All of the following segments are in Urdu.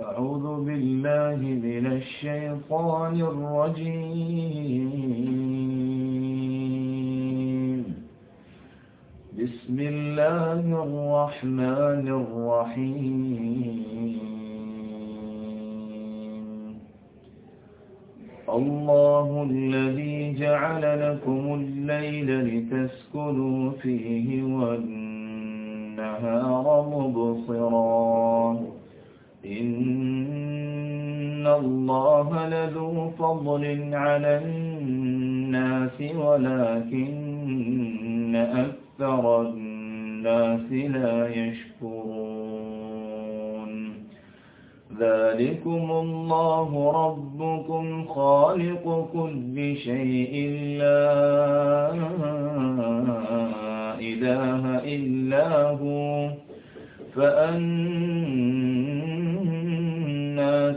أعوذ بالله من الشيطان الرجيم. بسم الله الرحمن الرحيم. الله الذي جعل لكم الليل لتسكنوا فيه والنهار مبصرا. إن الله لذو فضل على الناس ولكن أكثر الناس لا يشكرون. ذلكم الله ربكم خالق كل شيء، لا إله إلا هو فأنا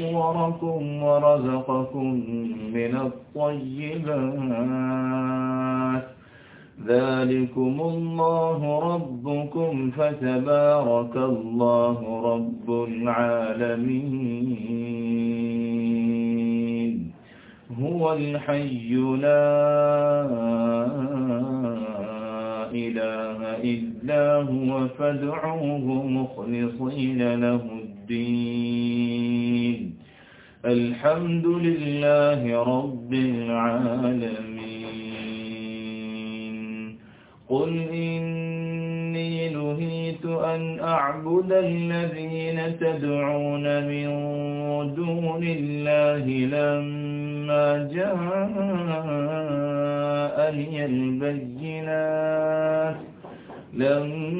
صوركم ورزقكم من الطيبات ذلكم الله ربكم فتبارك الله رب العالمين هو الحي الحمد لله رب العالمين قل إني نهيت أن أعبد الذين تدعون من دون الله لما جاءني البينات، لما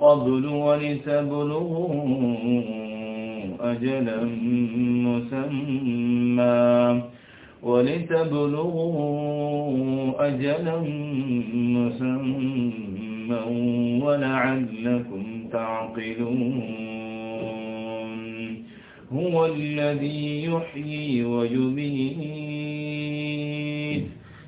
قبل ولتبلغوا أجلا مسمى. ولتبلغوا أجلا مسمى ولعلكم تعقلون. هو الذي يحيي ويميت.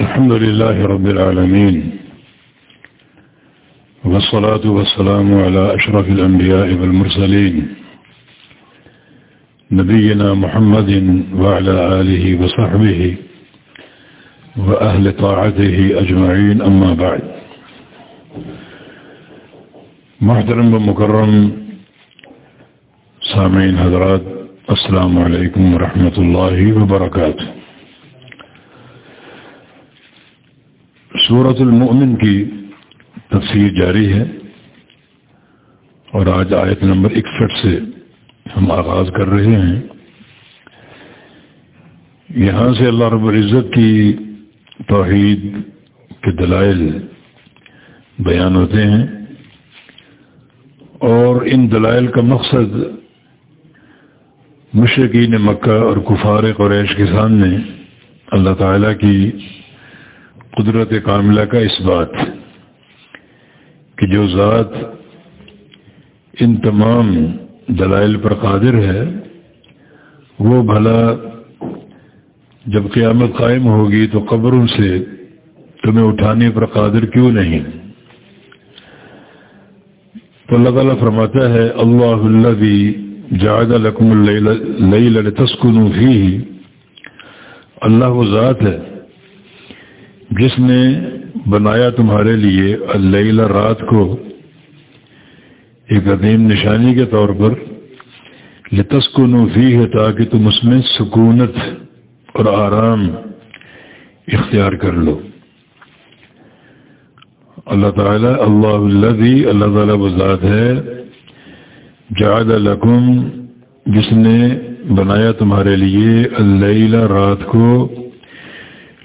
الحمد لله رب العالمين والصلاة والسلام على أشرف الأنبياء والمرسلين نبينا محمد وعلى آله وصحبه وأهل طاعته أجمعين أما بعد محترم ومكرم سامعين حضرات، السلام عليكم ورحمة الله وبركاته صورت المؤمن کی تفسیر جاری ہے اور آج آیت نمبر اکسٹھ سے ہم آغاز کر رہے ہیں۔ یہاں سے اللہ رب العزت کی توحید کے دلائل بیان ہوتے ہیں اور ان دلائل کا مقصد مشرقین مکہ اور کفار قریش کے سامنے اللہ تعالیٰ کی قدرت کاملہ کا اس بات کہ جو ذات ان تمام دلائل پر قادر ہے، وہ بھلا جب قیامت قائم ہوگی تو قبروں سے تمہیں اٹھانے پر قادر کیوں نہیں؟ تو اللہ تعالیٰ فرماتا ہے، اللہ اللہ بھی جائدہ لکم اللیل تسکن فی اللہ وہ ذات ہے جس نے بنایا تمہارے لیے اللہ رات کو ایک عظیم نشانی کے طور پر لتسکن فی ہے تاکہ تم اس میں سکونت اور آرام اختیار کر لو۔ اللہ تعالیٰ اللہ اللہ اللہ تعالیٰ ذات ہے جاد القم جس نے بنایا تمہارے لیے اللہ رات کو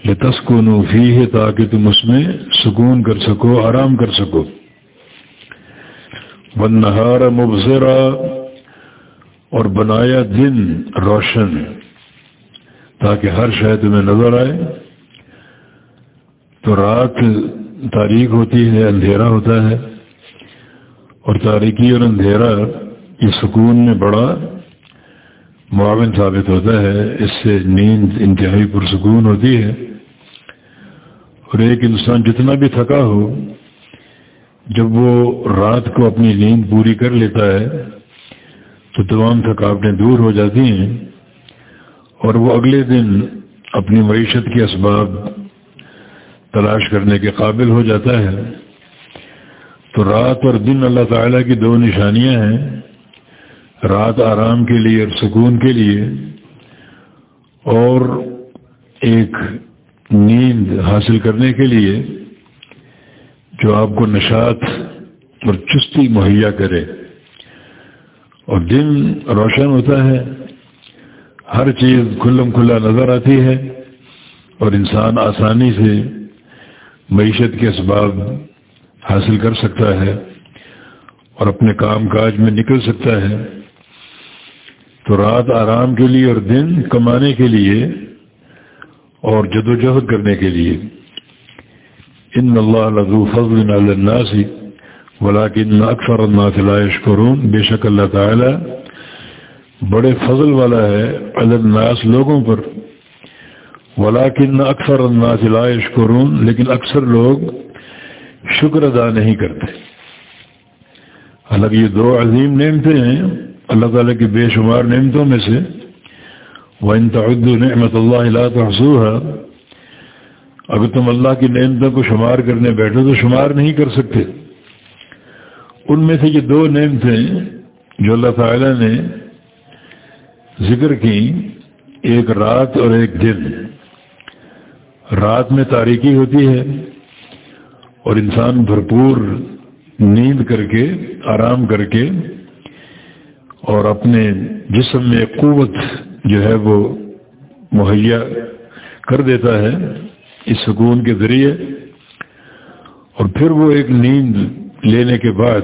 لتسکن فی ہے تاکہ تم اس میں سکون کر سکو، آرام کر سکو۔ بن نہار مبصرہ اور بنایا دن روشن، تاکہ ہر شے تمہیں نظر آئے۔ تو رات تاریخ ہوتی ہے، اندھیرا ہوتا ہے۔ اور تاریخی اور اندھیرا یہ سکون میں بڑا معاون ثابت ہوتا ہے۔ اس سے نیند انتہائی پرسکون ہوتی ہے۔ اور ایک انسان جتنا بھی تھکا ہو، جب وہ رات کو اپنی نیند پوری کر لیتا ہے، تو تمام تھکاوٹیں دور ہو جاتی ہیں اور وہ اگلے دن اپنی معیشت کے اسباب تلاش کرنے کے قابل ہو جاتا ہے۔ تو رات اور دن اللہ تعالیٰ کی دو نشانیاں ہیں، رات آرام کے لیے اور سکون کے لیے، اور ایک نیند حاصل کرنے کے لیے جو آپ کو نشاط اور چستی مہیا کرے اور دن روشن ہوتا ہے، ہر چیز کھلم کھلا نظر آتی ہے اور انسان آسانی سے معیشت کے اسباب حاصل کر سکتا ہے اور اپنے کام کاج میں نکل سکتا ہے۔ تو رات آرام کے لیے اور دن کمانے کے لیے اور جد و جہد کرنے کے لیے۔ ان اللہ لذو فضل الناس ولاکن اکثر الناس لا یشکرون بے شک اللہ تعالی بڑے فضل والا ہے الناس لوگوں پر۔ ولاکن اکثر الناس لا یشکرون لیکن اکثر لوگ شکر ادا نہیں کرتے۔ حالانکہ یہ دو عظیم نعمتیں ہیں۔ اللہ تعالیٰ کی بے شمار نعمتوں میں سے وَإِن تَعُدُّ نِعْمَةَ اللَّهِ لَا تَحْصُوهَا، اگر تم اللہ کی نعمتوں کو شمار کرنے بیٹھو تو شمار نہیں کر سکتے۔ ان میں سے یہ دو نعمتیں جو اللہ تعالیٰ نے ذکر کی، ایک رات اور ایک دن۔ رات میں تاریکی ہوتی ہے اور انسان بھرپور نیند کر کے، آرام کر کے اور اپنے جسم میں قوت جو ہے وہ مہیا کر دیتا ہے اس سکون کے ذریعے اور پھر وہ ایک نیند لینے کے بعد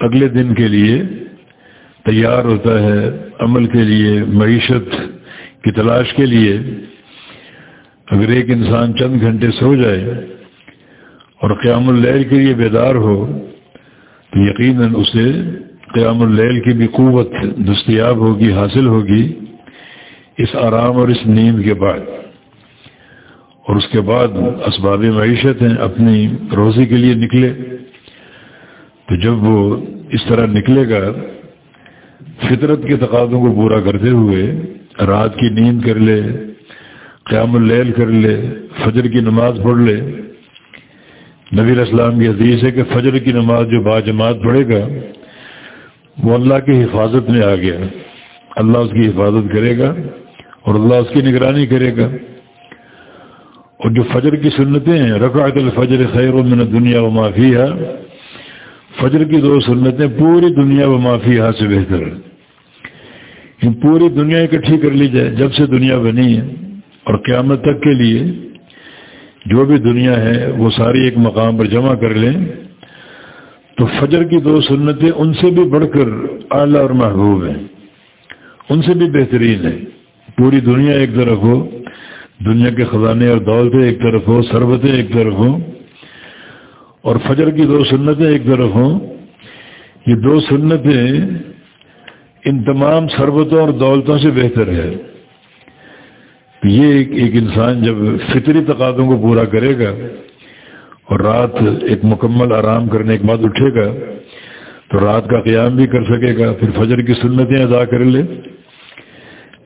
اگلے دن کے لیے تیار ہوتا ہے عمل کے لیے، معیشت کی تلاش کے لیے۔ اگر ایک انسان چند گھنٹے سو جائے اور قیام اللیل کے لیے بیدار ہو، تو یقیناً اسے قیام اللیل کی بھی قوت دستیاب ہوگی، حاصل ہوگی۔ اس آرام اور اس نیند کے بعد۔ اور اس کے بعد اسباب معیشت ہیں، اپنی روزی کے لیے نکلے۔ تو جب وہ اس طرح نکلے گا، فطرت کے تقاضوں کو پورا کرتے ہوئے رات کی نیند کر لے، قیام اللیل کر لے، فجر کی نماز پڑھ لے۔ نبی اسلام کی حدیث ہے کہ فجر کی نماز جو باجماعت پڑھے گا، وہ اللہ کی حفاظت میں آ گیا۔ اللہ اس کی حفاظت کرے گا۔ اور اللہ اس کی نگرانی کرے گا۔ اور جو فجر کی سنتیں ہیں، رکعت الفجر خیر من دنیا و معافی ہے فجر کی دو سنتیں پوری دنیا و معافی سے بہتر ہیں۔ پوری دنیا اکٹھی کر لی جائے، جب سے دنیا بنی ہے۔ اور قیامت تک کے لیے جو بھی دنیا ہے، وہ ساری ایک مقام پر جمع کر لیں۔ تو فجر کی دو سنتیں ان سے بھی بڑھ کر اعلیٰ اور محبوب ہیں۔ ان سے بھی بہترین ہے پوری دنیا ایک طرف ہو، دنیا کے خزانے اور دولتیں ایک طرف ہو سربتیں ایک طرف ہوں، اور فجر کی دو سنتیں ایک طرف ہوں۔ یہ دو سنتیں ان تمام سربتوں اور دولتوں سے بہتر ہے۔ یہ ایک ایک انسان جب فطری تقاضوں کو پورا کرے گا اور رات ایک مکمل آرام کرنے کے بعد اٹھے گا، تو رات کا قیام بھی کر سکے گا، پھر فجر کی سنتیں ادا کر لے۔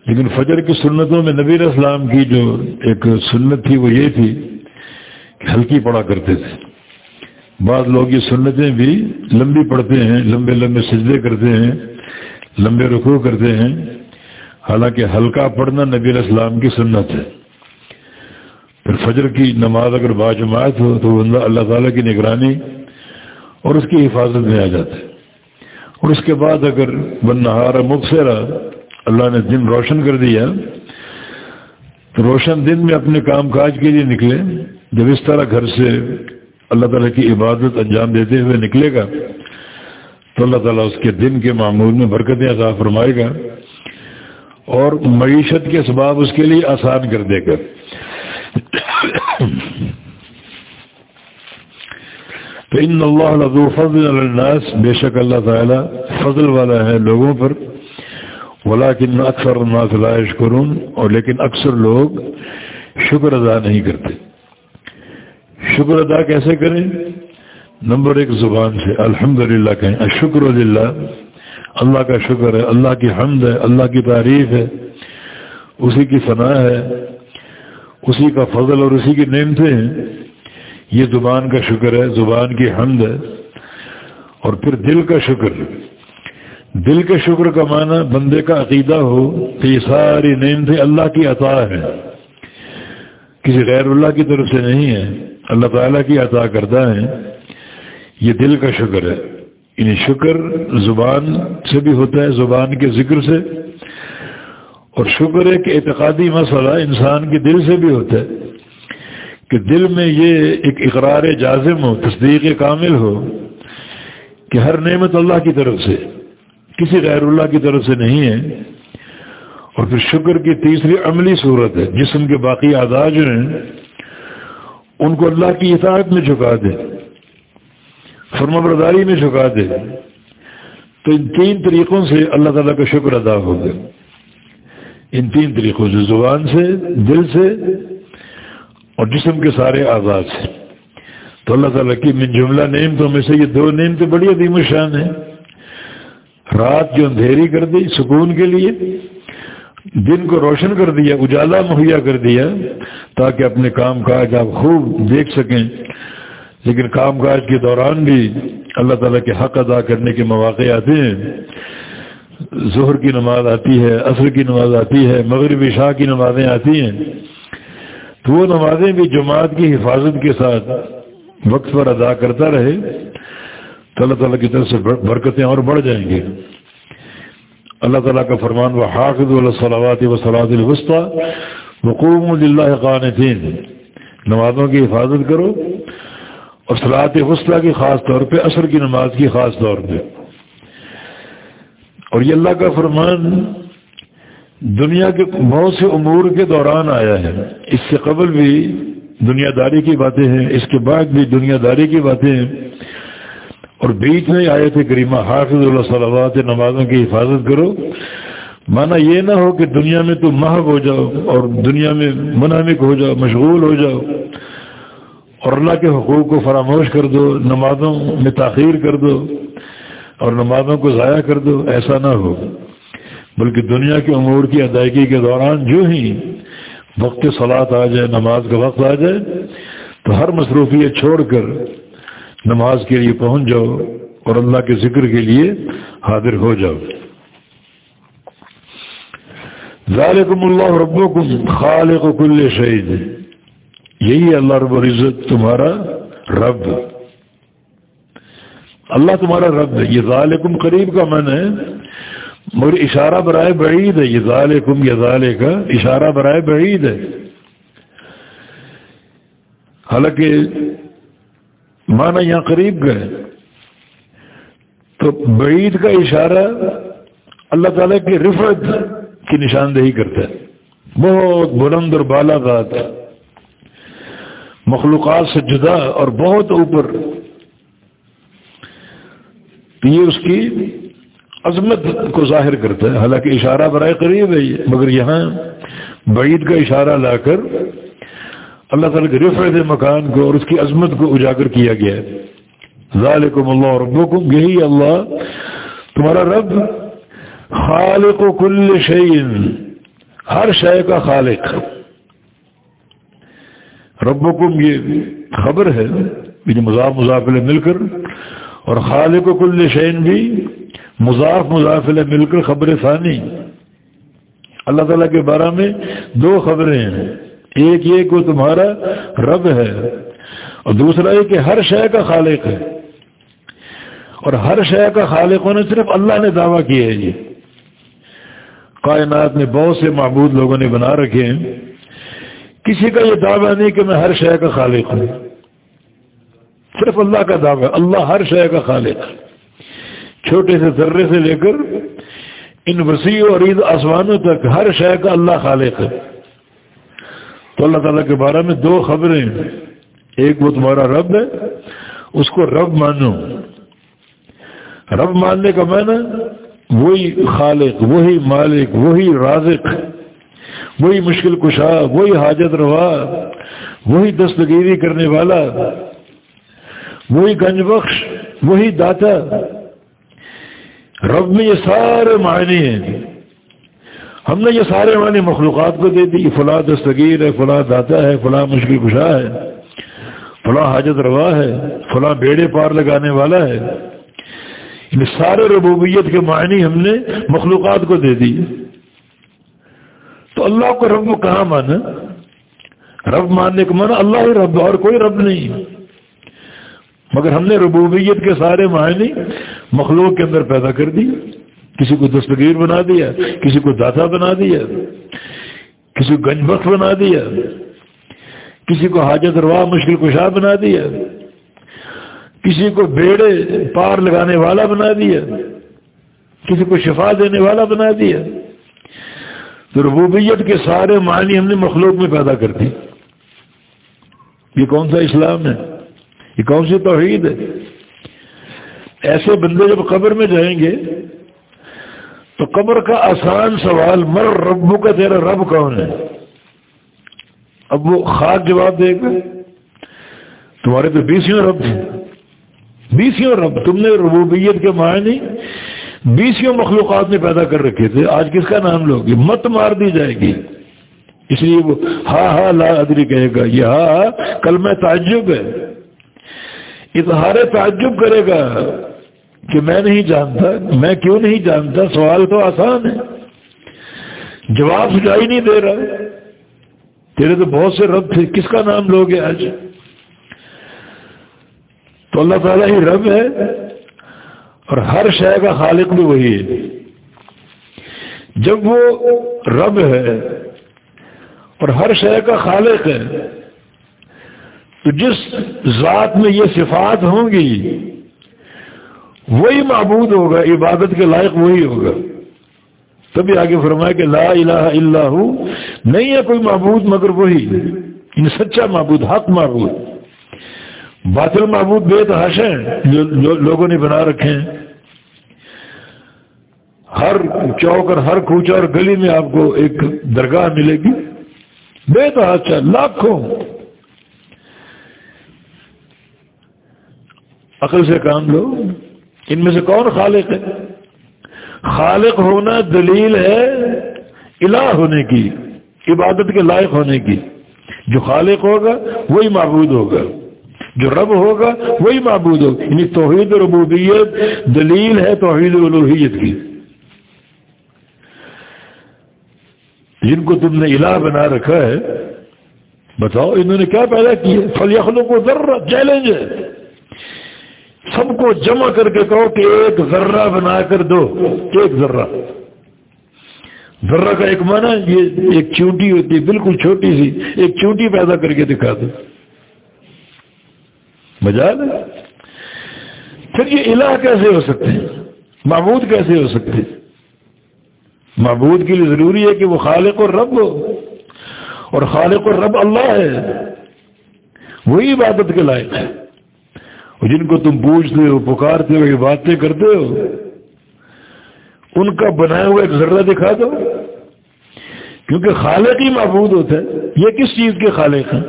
لیکن فجر کی سنتوں میں نبی اسلام کی جو ایک سنت تھی وہ یہ تھی کہ ہلکی پڑا کرتے تھے۔ بعض لوگ یہ سنتیں بھی لمبی پڑھتے ہیں، لمبے لمبے سجدے کرتے ہیں، لمبے رکوع کرتے ہیں۔ حالانکہ ہلکا پڑھنا نبی اسلام کی سنت ہے۔ پھر فجر کی نماز اگر باجماعت ہو تو بندہ اللہ تعالیٰ کی نگرانی اور اس کی حفاظت میں آ جاتا ہے۔ اور اس کے بعد اگر بن نہارا اللہ نے دن روشن کر دیا تو روشن دن میں اپنے کام کاج کے لیے نکلے۔ جب اس طرح گھر سے اللہ تعالیٰ کی عبادت انجام دیتے ہوئے نکلے گا، تو اللہ تعالیٰ اس کے دن کے معمول میں برکتیں عطا فرمائے گا اور معیشت کے اسباب اس کے لیے آسان کر دے گا۔ تو ان اللہ فضل الناس، بے شک اللہ تعالیٰ فضل والا ہے لوگوں پر۔ ولیکن اکثر الناس لا یشکرون اور لیکن اکثر لوگ شکر ادا نہیں کرتے۔ شکر ادا کیسے کریں؟ نمبر ایک زبان سے۔ الحمد للہ کہیں شکر اللہ اللہ کا شکر ہے، اللہ کی حمد ہے، اللہ کی تعریف ہے۔ اسی کی فنا ہے، اسی کا فضل اور اسی کی نعمتیں ہیں۔ یہ زبان کا شکر ہے، زبان کی حمد ہے۔ اور پھر دل کا شکر۔ دل کے شکر کا معنی بندے کا عقیدہ ہو کہ یہ ساری نعمتیں اللہ کی عطا ہے کسی غیر اللہ کی طرف سے نہیں ہے اللہ تعالیٰ کی عطا کرتا ہے یہ دل کا شکر ہے۔ یعنی شکر زبان سے بھی ہوتا ہے، زبان کے ذکر سے۔ اور شکر ہے کہ اعتقادی مسئلہ انسان کے دل سے بھی ہوتا ہے۔ کہ دل میں یہ ایک اقرار جازم ہو، تصدیق کامل ہو کہ ہر نعمت اللہ کی طرف سے۔ کسی غیر اللہ کی طرف سے نہیں ہے۔ اور پھر شکر کی تیسری عملی صورت ہے۔ جسم کے باقی اعداد جو ہیں، ان کو اللہ کی اطاعت میں جھکا دے۔ فرما برداری میں جھکا دے۔ تو ان تین طریقوں سے اللہ تعالیٰ کا شکر ادا ہوگا ان تین طریقوں سے، زبان سے، دل سے اور جسم کے سارے آزاد سے۔ تو اللہ تعالیٰ کی من جملہ نعمتوں میں سے یہ دو نعمتیں بڑی عظیم شان ہیں۔ رات جو اندھیری کر دی، سکون کے لیے، دن کو روشن کر دیا، اجالا مہیا کر دیا، تاکہ اپنے کام کاج آپ خوب دیکھ سکیں۔ لیکن کام کاج کے دوران بھی اللہ تعالیٰ کے حق ادا کرنے کے مواقع آتے ہیں۔ ظہر کی نماز آتی ہے، عصر کی نماز آتی ہے مغربی شاہ کی نمازیں آتی ہیں۔ تو وہ نمازیں بھی جماعت کی حفاظت کے ساتھ وقت پر ادا کرتا رہے۔ اللہ تعالیٰ کی طرف سے برکتیں اور بڑھ جائیں گے اللہ تعالیٰ کا فرمان و حافظ الصلاوات و صلاح الوسطی وقوم اللہ قانتین، نمازوں کی حفاظت کرو اور صلاحت وسطی کی خاص طور پہ، عصر کی نماز کی خاص طور پہ۔ اور یہ اللہ کا فرمان دنیا کے بہت سے امور کے دوران آیا ہے۔ اس سے قبل بھی دنیا داری کی باتیں ہیں، اس کے بعد بھی دنیا داری کی باتیں ہیں۔ اور بیچ میں آئے تھے کریمہ، حافظ اللہ صلوات نمازوں کی حفاظت کرو۔ مانا یہ نہ ہو کہ دنیا میں تو محب ہو جاؤ اور دنیا میں منامک ہو جاؤ، مشغول ہو جاؤ۔ اور اللہ کے حقوق کو فراموش کر دو، نمازوں میں تاخیر کر دو اور نمازوں کو ضائع کر دو، ایسا نہ ہو۔ بلکہ دنیا کے امور کی ادائیگی کے دوران جو ہی وقت سلاد آ جائے، نماز کا وقت آ جائے، تو ہر مصروفیت چھوڑ کر نماز کے لیے پہنچ جاؤ اور اللہ کے ذکر کے لیے حاضر ہو جاؤ۔ ذالکم اللہ ربکم خالق کل شہید یہی اللہ رب العزت تمہارا رب۔ اللہ تمہارا رب ہے۔ یہ ظالکم قریب کا من ہے، مگر اشارہ برائے بعید ہے۔ یہ ظالکم یہ ظال کا اشارہ برائے بعید ہے۔ حالانکہ مانا یہاں قریب گئے۔ تو بعید کا اشارہ اللہ تعالیٰ کی رفت کی نشاندہی کرتا ہے۔ بہت بلند اور بالا بات مخلوقات سے جدا اور بہت اوپر۔ یہ اس کی عظمت کو ظاہر کرتا ہے۔ حالانکہ اشارہ برائے قریب ہے مگر یہاں بعید کا اشارہ لا کر اللہ تعالیٰ کے رفعت مکان کو اور اس کی عظمت کو اجاگر کیا گیا ہے۔ ذالکم اللہ ربکم، یہی اللہ، تمہارا رب، خالق و کل شعین ہر شے کا خالق۔ ربکم یہ خبر ہے یعنی مضاف مضافل مل کر، اور خالق و کل شعین بھی مضاف مضافل مل کر خبر ثانی۔ اللہ تعالیٰ کے بارے میں دو خبریں ہیں۔ ایک یہ کہ تمہارا رب ہے۔ اور دوسرا یہ کہ ہر شے کا خالق ہے۔ اور ہر شے کا خالق ہونے صرف اللہ نے دعویٰ کیا ہے یہ کائنات میں بہت سے معبود لوگوں نے بنا رکھے ہیں۔ کسی کا یہ دعویٰ نہیں کہ میں ہر شے کا خالق ہوں۔ صرف اللہ کا دعویٰ، اللہ ہر شے کا خالق چھوٹے سے ذرے سے لے کر ان وسیع اور عید آسمانوں تک ہر شے کا اللہ خالق ہے۔ تو اللہ تعالیٰ کے بارے میں دو خبریں ایک وہ تمہارا رب ہے، اس کو رب مانو۔ رب ماننے کا معنی وہی خالق، وہی مالک، وہی رازق، وہی مشکل کشا، وہی حاجت روا، وہی دستگیری کرنے والا، وہی گنج بخش، وہی داتا۔ رب میں یہ سارے معنی ہیں۔ ہم نے یہ سارے معنی مخلوقات کو دے دی فلاں دستگیر ہے، فلاں داتا ہے، فلاں مشکل کشا ہے، فلاں حاجت روا ہے، فلاں بیڑے پار لگانے والا ہے۔ ان سارے ربوبیت کے معنی ہم نے مخلوقات کو دے دی۔ تو اللہ کو رب کو کہاں مانا؟ رب ماننے کو مانا اللہ ہی رب، اور کوئی رب نہیں۔ مگر ہم نے ربوبیت کے سارے معنی مخلوق کے اندر پیدا کر دی۔ کسی کو دستگیر بنا دیا، کسی کو داتا بنا دیا، کسی کو گنج بخت بنا دیا، کسی کو حاجت روا مشکل کشا بنا دیا، کسی کو بیڑے پار لگانے والا بنا دیا، کسی کو شفا دینے والا بنا دیا۔ تو ربوبیت کے سارے معنی ہم نے مخلوق میں پیدا کر دی۔ یہ کون سا اسلام ہے؟ یہ کون سی توحید ہے؟ ایسے بندے جب قبر میں جائیں گے تو قبر کا آسان سوال، مر ربو کا تیرا رب کون ہے؟ اب وہ خاک جواب دے گا، تمہارے تو بیسوں رب تھے بیسوں رب، تم نے ربوبیت کے معنی بیسوں مخلوقات نے پیدا کر رکھے تھے۔ آج کس کا نام لوگی مت مار دی جائے گی۔ اس لیے وہ ہاں ہاں لا ادری کہے گا، یہ ہاں کل میں تعجب ہے۔ اظہار تعجب کرے گا۔ کہ میں نہیں جانتا، میں کیوں نہیں جانتا؟ سوال تو آسان ہے۔ جواب سجائی نہیں دے رہا۔ تیرے تو بہت سے رب تھے۔ کس کا نام لوگے آج؟ تو اللہ تعالیٰ ہی رب ہے اور ہر شے کا خالق بھی وہی ہے۔ جب وہ رب ہے اور ہر شے کا خالق ہے، تو جس ذات میں یہ صفات ہوں گی وہی معبود ہوگا، عبادت کے لائق وہی ہوگا۔ تبھی آگے فرمایا کہ لا الہ الا ہو، نہیں ہے کوئی معبود مگر وہی۔ ان سچا معبود، حق معبود۔ باطل معبود بے ہیں، جو لوگوں نے بنا رکھے ہیں۔ ہر چوک اور ہر کوچا اور گلی میں آپ کو ایک درگاہ ملے گی۔ بے تحاشا، لاکھوں۔ عقل سے کام لو۔ ان میں سے کون خالق ہے؟ خالق ہونا دلیل ہے الہ ہونے کی، عبادت کے لائق ہونے کی۔ جو خالق ہوگا، وہی معبود ہوگا۔ جو رب ہوگا، وہی معبود ہوگا۔ یعنی توحید ربوبیت دلیل ہے توحید الوحیت کی۔ جن کو تم نے الہ بنا رکھا ہے، بتاؤ انہوں نے کیا پیدا کیا فلیخلوں کو ذرہ چیلنج ہے۔ سب کو جمع کر کے کہو کہ ایک ذرہ بنا کر دو، ایک ذرہ۔ ذرہ کا ایک معنی یہ ایک چونٹی ہوتی ہے بالکل چھوٹی سی، ایک چونٹی پیدا کر کے دکھا دو۔ بجا پھر یہ الہ کیسے ہو سکتے ہیں؟ معبود کیسے ہو سکتے ہیں؟ معبود کے لیے ضروری ہے کہ وہ خالق اور رب ہو۔ اور خالق اور رب اللہ ہے۔ وہی عبادت کے لائق ہے۔ جن کو تم پوچھتے ہو، پکارتے ہو، یہ باتیں کرتے ہو، ان کا بنایا ہوا ایک ذرہ دکھا دو۔ کیونکہ خالق ہی معبود ہوتا ہے یہ کس چیز کے خالق ہیں؟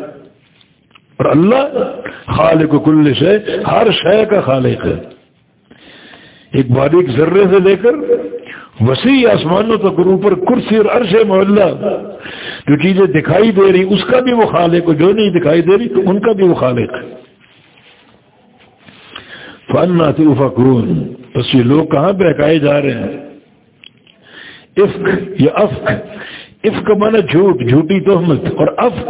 اور اللہ خالق کل شے، ہر شے کا خالق ہے۔ ایک باریک ذرے سے لے کر وسیع آسمانوں تک اوپر کرسی اور عرش محلہ، جو چیزیں دکھائی دے رہی، اس کا بھی وہ خالق ہے جو نہیں دکھائی دے رہی ان کا بھی وہ خالق ہے۔ فن فکرون بس یہ لوگ کہاں بہکائے جا رہے ہیں؟ افق یا افق افق مانا جھوٹ، جھوٹی تہمت۔ اور افق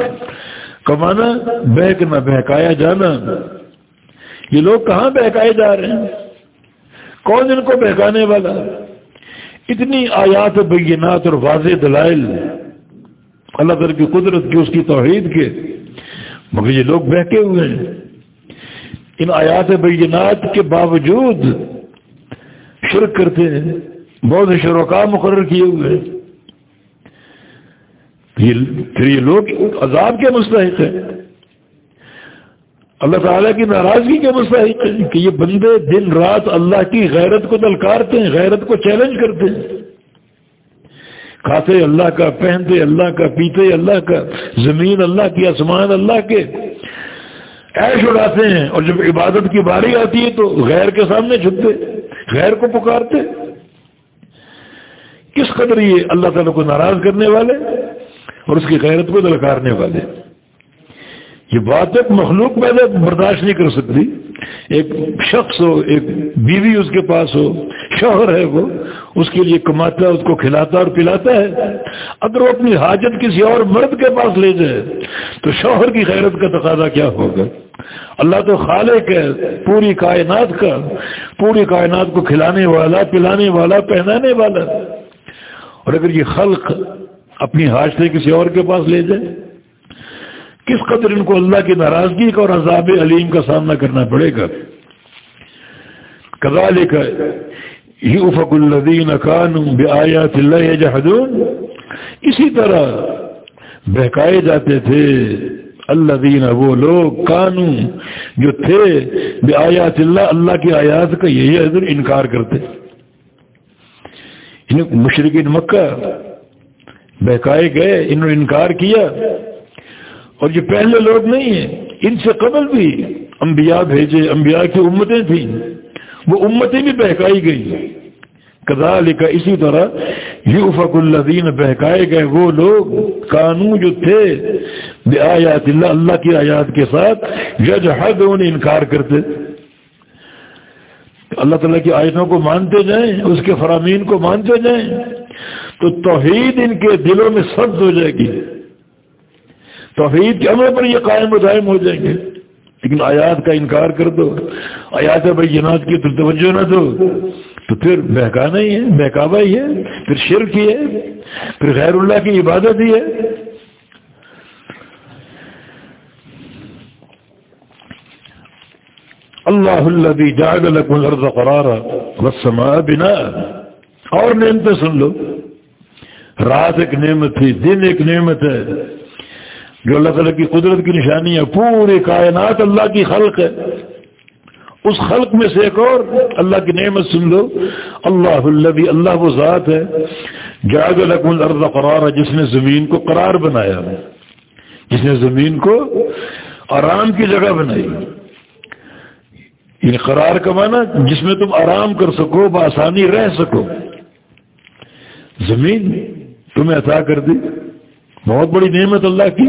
کمانا بہک نہ بہکایا جانا۔ یہ لوگ کہاں بہکائے جا رہے ہیں؟ کون ان کو بہکانے والا؟ اتنی آیات بینات اور واضح دلائل۔ اللہ تعالی کی قدرت کی، اس کی توحید کے۔ مگر یہ لوگ بہکے ہوئے ہیں۔ ان آیات بینات کے باوجود شرک کرتے ہیں، بہت شروع مقرر کیے ہوئے پھر یہ لوگ عذاب کے مستحق ہیں۔ اللہ تعالیٰ کی ناراضگی کے مستحق ہیں کہ یہ بندے دن رات اللہ کی غیرت کو دلکارتے ہیں، غیرت کو چیلنج کرتے ہیں۔ کھاتے اللہ کا، پہنتے اللہ کا، پیتے اللہ کا، زمین اللہ کی، آسمان اللہ کے۔ ایش اڑاتے ہیں اور جب عبادت کی باری آتی ہے تو غیر کے سامنے جھکتے، غیر کو پکارتے۔ کس قدر یہ اللہ تعالیٰ کو ناراض کرنے والے اور اس کی غیرت کو دلکارنے والے؟ یہ بات ایک مخلوق پہلے برداشت نہیں کر سکتی۔ ایک شخص ہو، ایک بیوی اس کے پاس ہو، شوہر ہے وہ، اس کے لیے کماتا ہے، اس کو کھلاتا اور پلاتا ہے۔ اگر وہ اپنی حاجت کسی اور مرد کے پاس لے جائے، تو شوہر کی غیرت کا تقاضا کیا ہوگا؟ اللہ تو خالق ہے، پوری کائنات کا، پوری کائنات کو کھلانے والا، پلانے والا، پہنانے والا۔ اور اگر یہ خلق اپنی حاجتیں کسی اور کے پاس لے جائے کس قدر ان کو اللہ کی ناراضگی کا اور عذاب علیم کا سامنا کرنا پڑے گا؟ کزال کا افق الدین اکان آیات اللہ جہدون اسی طرح بہکائے جاتے تھے اللہ دین وہ لوگ کانو جو تھے بے آیات اللہ اللہ کی آیات کا یہی حضر انکار کرتے۔ یعنی مشرقین مکہ بہکائے گئے، انہوں نے انکار کیا۔ اور یہ پہلے لوگ نہیں ہیں، ان سے قبل بھی انبیاء بھیجے، انبیاء کی امتیں تھیں۔ وہ امتیں بھی بہکائی گئی۔ کدا لکھا اسی طرح یہ افق الدین بہکائے گئے وہ لوگ قانون جو تھے بے آیات اللہ اللہ کی آیات کے ساتھ جج حد انہیں انکار کرتے۔ اللہ تعالیٰ کی آیتوں کو مانتے جائیں، اس کے فرامین کو مانتے جائیں، تو توحید ان کے دلوں میں سبز ہو جائے گی۔ توحید کے عمل پر یہ قائم و دائم ہو جائیں گے۔ لیکن آیات کا انکار کر دو، آیات بھائی کی تو توجہ نہ دو۔ تو پھر بہکانا ہی ہے، بہکاوا ہی ہے، پھر شرک ہی ہے، پھر غیر اللہ کی عبادت ہی ہے۔ اللہ اللہ جاگ الرض قرارا والسماء بنا اور نعمتیں سن لو۔ رات ایک نعمت تھی، دن ایک نعمت ہے۔ جو اللہ تعالیٰ کی قدرت کی نشانی ہے پوری کائنات اللہ کی خلق ہے۔ اس خلق میں سے ایک اور اللہ کی نعمت سن لو۔ اللہ اللہ اللہ وہ ذات ہے۔ جاگ الرض قرار ہے جس نے زمین کو قرار بنایا۔ جس نے زمین کو آرام کی جگہ بنائی۔ یعنی قرار کمانا جس میں تم آرام کر سکو، بآسانی رہ سکو۔ زمین تمہیں عطا کر دی۔ بہت بڑی نعمت اللہ کی۔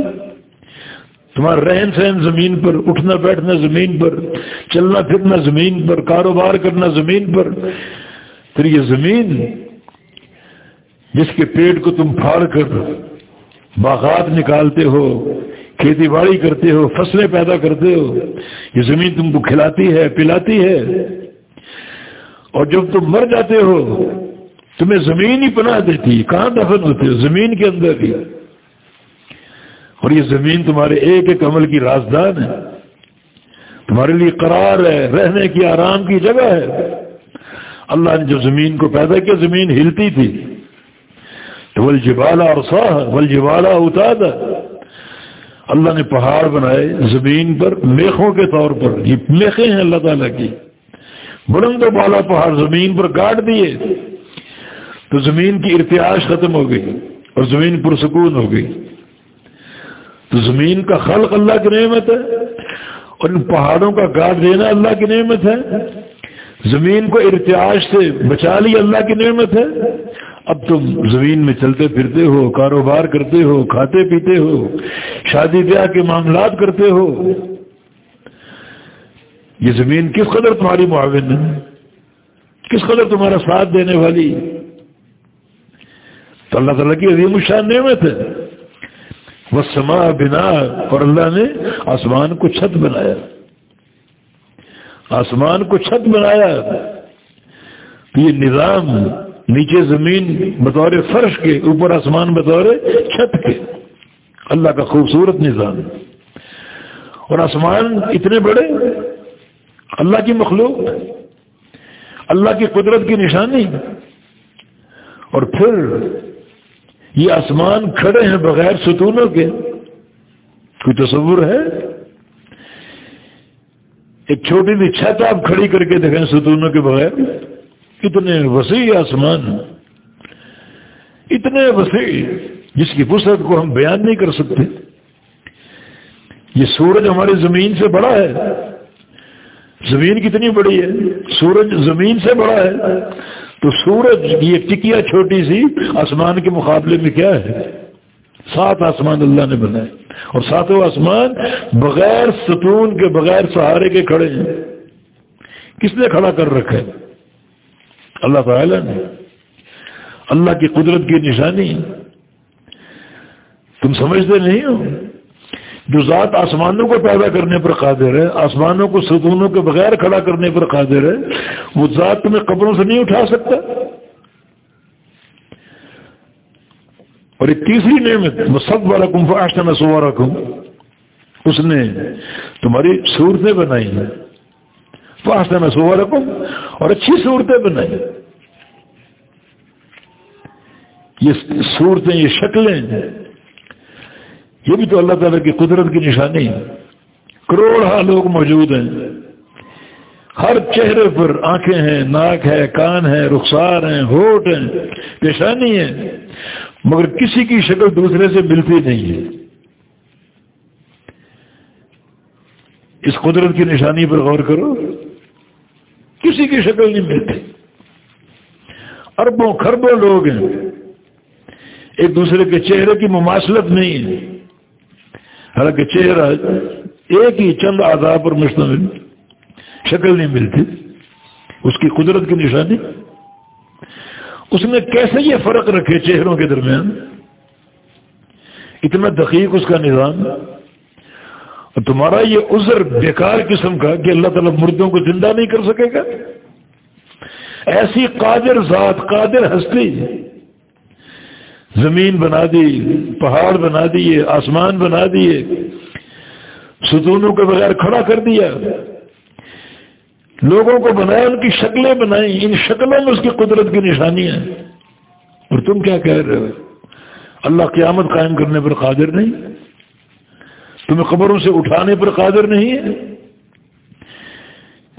تمہارا رہن سہن زمین پر، اٹھنا بیٹھنا زمین پر، چلنا پھرنا زمین پر، کاروبار کرنا زمین پر۔ پھر یہ زمین جس کے پیٹ کو تم پھاڑ کر باغات نکالتے ہو، کھیتی باڑی کرتے ہو، فصلیں پیدا کرتے ہو، یہ زمین تم کو کھلاتی ہے، پلاتی ہے۔ اور جب تم مر جاتے ہو، تمہیں زمین ہی پناہ دیتی کہاں دفن ہوتے ہو؟ زمین کے اندر ہی۔ اور یہ زمین تمہارے ایک ایک عمل کی رازدان ہے۔ تمہارے لیے قرار ہے، رہنے کی، آرام کی جگہ ہے۔ اللہ نے جو زمین کو پیدا کیا، زمین ہلتی تھی۔ تو ول جبالا اور ساہ ول جبالا اللہ نے پہاڑ بنائے زمین پر، میخوں کے طور پر۔ یہ میخیں ہیں اللہ تعالیٰ کی۔ بلند و بالا پہاڑ زمین پر کاٹ دیے۔ تو زمین کی ارتیاش ختم ہو گئی اور زمین پرسکون ہو گئی۔ تو زمین کا خلق اللہ کی نعمت ہے، اور ان پہاڑوں کا کاٹ دینا اللہ کی نعمت ہے۔ زمین کو ارتیاش سے بچا لی اللہ کی نعمت ہے۔ اب تم زمین میں چلتے پھرتے ہو، کاروبار کرتے ہو، کھاتے پیتے ہو، شادی بیاہ کے معاملات کرتے ہو۔ یہ زمین کس قدر تمہاری معاون ہے؟ کس قدر تمہارا ساتھ دینے والی؟ تو اللہ تعالیٰ کی عظیم الشان نعمت ہے۔ وہ سما بنا اور اللہ نے آسمان کو چھت بنایا۔ آسمان کو چھت بنایا۔ یہ نظام نیچے زمین بطور فرش کے اوپر آسمان بطور چھت کے۔ اللہ کا خوبصورت نظام۔ اور آسمان اتنے بڑے۔ اللہ کی مخلوق۔ اللہ کی قدرت کی نشانی۔ اور پھر یہ آسمان کھڑے ہیں بغیر ستونوں کے۔ کوئی تصور ہے؟ ایک چھوٹی سی چھت آپ کھڑی کر کے دیکھیں ستونوں کے بغیر۔ اتنے وسیع آسمان اتنے وسیع، جس کی فرصت کو ہم بیان نہیں کر سکتے۔ یہ سورج ہماری زمین سے بڑا ہے۔ زمین کتنی بڑی ہے؟ سورج زمین سے بڑا ہے۔ تو سورج یہ ٹکیا چھوٹی سی آسمان کے مقابلے میں کیا ہے؟ سات آسمان اللہ نے بنائے۔ اور ساتوں آسمان بغیر ستون کے، بغیر سہارے کے کھڑے ہیں۔ کس نے کھڑا کر رکھے اللہ تعالی نے۔ اللہ کی قدرت کی نشانی۔ تم سمجھتے نہیں ہو؟ جو ذات آسمانوں کو پیدا کرنے پر قادر ہے، آسمانوں کو ستونوں کے بغیر کھڑا کرنے پر قادر ہے، وہ ذات تمہیں قبروں سے نہیں اٹھا سکتا۔ اور ایک تیسری نعمت سب والا کم آشنا سوا رکھوں اس نے تمہاری صورتیں بنائی ہیں۔ فاشنا سوا رکھوں اور اچھی صورتیں بنائی۔ یہ صورتیں، یہ شکلیں یہ بھی تو اللہ تعالیٰ کی قدرت کی نشانی ہے۔ کروڑا لوگ موجود ہیں۔ ہر چہرے پر آنکھیں ہیں، ناک ہے، کان ہے، رخسار ہیں، ہوٹ ہیں، پیشانی ہے مگر کسی کی شکل دوسرے سے ملتی نہیں ہے۔ اس قدرت کی نشانی پر غور کرو۔ کسی کی شکل نہیں ملتی۔ اربوں خربوں لوگ ہیں۔ ایک دوسرے کے چہرے کی مماثلت نہیں ہے۔ حالانکہ چہرہ ایک ہی چند آداب پر مشتمل شکل نہیں ملتی۔ اس کی قدرت کی نشانی۔ اس نے کیسے یہ فرق رکھے چہروں کے درمیان؟ اتنا دقیق اس کا نظام۔ اور تمہارا یہ عذر بیکار قسم کا کہ اللہ تعالیٰ مردوں کو زندہ نہیں کر سکے گا۔ ایسی قادر ذات، قادر ہستی زمین بنا دی، پہاڑ بنا دیے، آسمان بنا دیے۔ ستونوں کے بغیر کھڑا کر دیا۔ لوگوں کو بنایا، ان کی شکلیں بنائی۔ ان شکلوں میں اس کی قدرت کی نشانیاں اور تم کیا کہہ رہے ہو؟ اللہ قیامت قائم کرنے پر قادر نہیں؟ تمہیں قبروں سے اٹھانے پر قادر نہیں ہے؟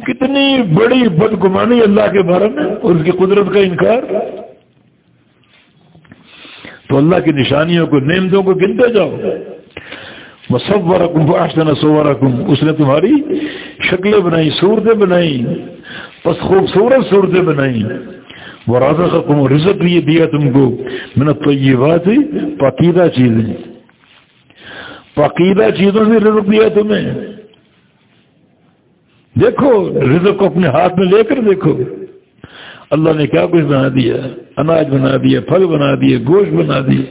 کتنی بڑی بدگمانی اللہ کے بارے میں اور اس کی قدرت کا انکار؟ تو اللہ کی نشانیوں کو نعمتوں کو گنتے جاؤ۔ وہ سب ورکم اس نے تمہاری شکلیں بنائی صورتیں بنائی بس خوبصورت صورتیں بنائی وہ راضا کا تم رزق لیے دیا تم کو۔ میں نے تو یہ بات ہی پاکیدہ چیزیں۔ پاکیدہ چیزوں سے رزق دیا تمہیں۔ دیکھو، رزق کو اپنے ہاتھ میں لے کر دیکھو۔ اللہ نے کیا کچھ بنا دیا؟ اناج بنا دیا، پھل بنا دیے گوشت بنا دیے